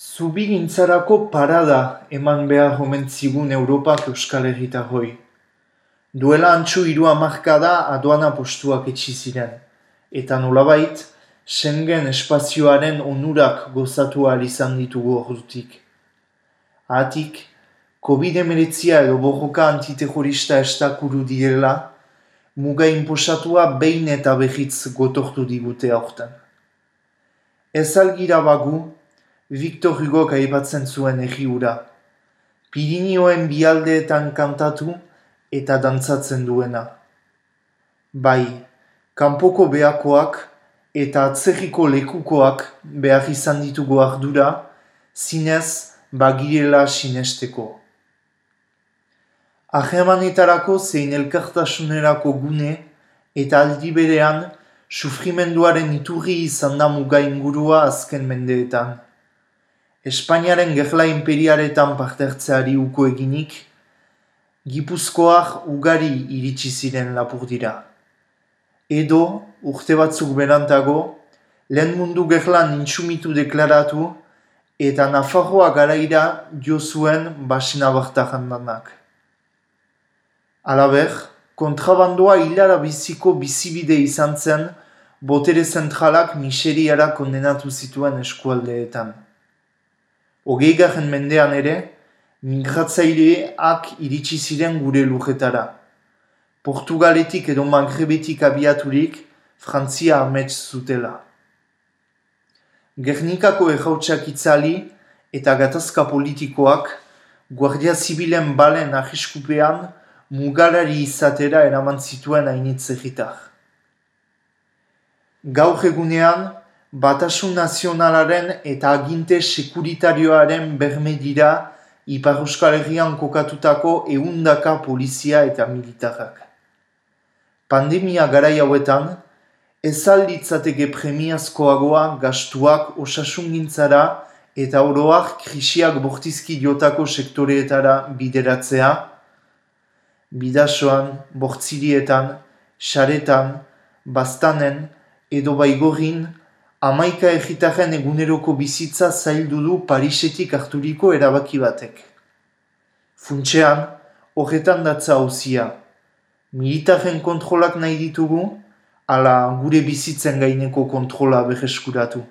Zubigintzarako parada eman behar omen zigun Europak Euskal Herritarroi. Duela antxu hiru hamarkada aduana postuak etxi ziren, eta nolabait, Schengen espazioaren onurak gozatu izan ditugu ordutik. Atik, COVID-19 edo borroka antiterrorista estakuru direla, muga inposatua behin eta behitz gotortu digute aurten. Ez algira bagu, Victor Hugo aipatzen zuen egi hura. Pirinioen bialdeetan kantatu eta dantzatzen duena. Bai, kanpoko behakoak eta atzerriko lekukoak behar izan ditugu ardura, zinez bagirela sinesteko. Ahemanetarako zein elkartasunerako gune eta aldi berean sufrimenduaren iturri izan da muga ingurua azken mendeetan. Espainiaren gerla imperiaretan partertzeari uko eginik, Gipuzkoak ugari iritsi ziren lapur dira. Edo, urte batzuk berantago, lehen mundu gerlan intsumitu deklaratu eta Nafarroa garaira jo zuen basina bartajandanak. Alaber, kontrabandoa hilara biziko bizibide izan zen botere zentralak miseriara kondenatu zituen eskualdeetan. Hogei mendean ere, migratzaileak iritsi ziren gure lujetara. Portugaletik edo magrebetik abiaturik, Frantzia amets zutela. Gernikako errautsak itzali eta gatazka politikoak, Guardia Zibilen balen ahiskupean, mugarari izatera eraman zituen hainitz egitar. Gaur egunean, Batasun nazionalaren eta aginte sekuritarioaren berme dira Ipar Euskal Herrian kokatutako eundaka polizia eta militarrak. Pandemia garai hauetan, ez alditzateke premiazkoagoa gastuak osasungintzara eta oroak krisiak bortizki diotako sektoreetara bideratzea, bidasoan, bortzirietan, xaretan, bastanen edo baigorin, Amaika egitaren eguneroko bizitza zaildu du Parisetik harturiko erabaki batek. Funtxean, horretan datza hauzia. Militaren kontrolak nahi ditugu, ala gure bizitzen gaineko kontrola beheskuratu.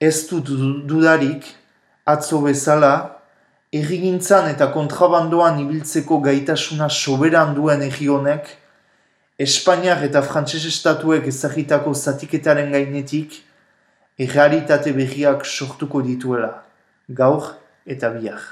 Ez dut dudarik, atzo bezala, errigintzan eta kontrabandoan ibiltzeko gaitasuna soberan duen errionek, Espainiak eta Frantses estatuek ezagitako zatiketaren gainetik, errealitate berriak sortuko dituela, gaur eta biak.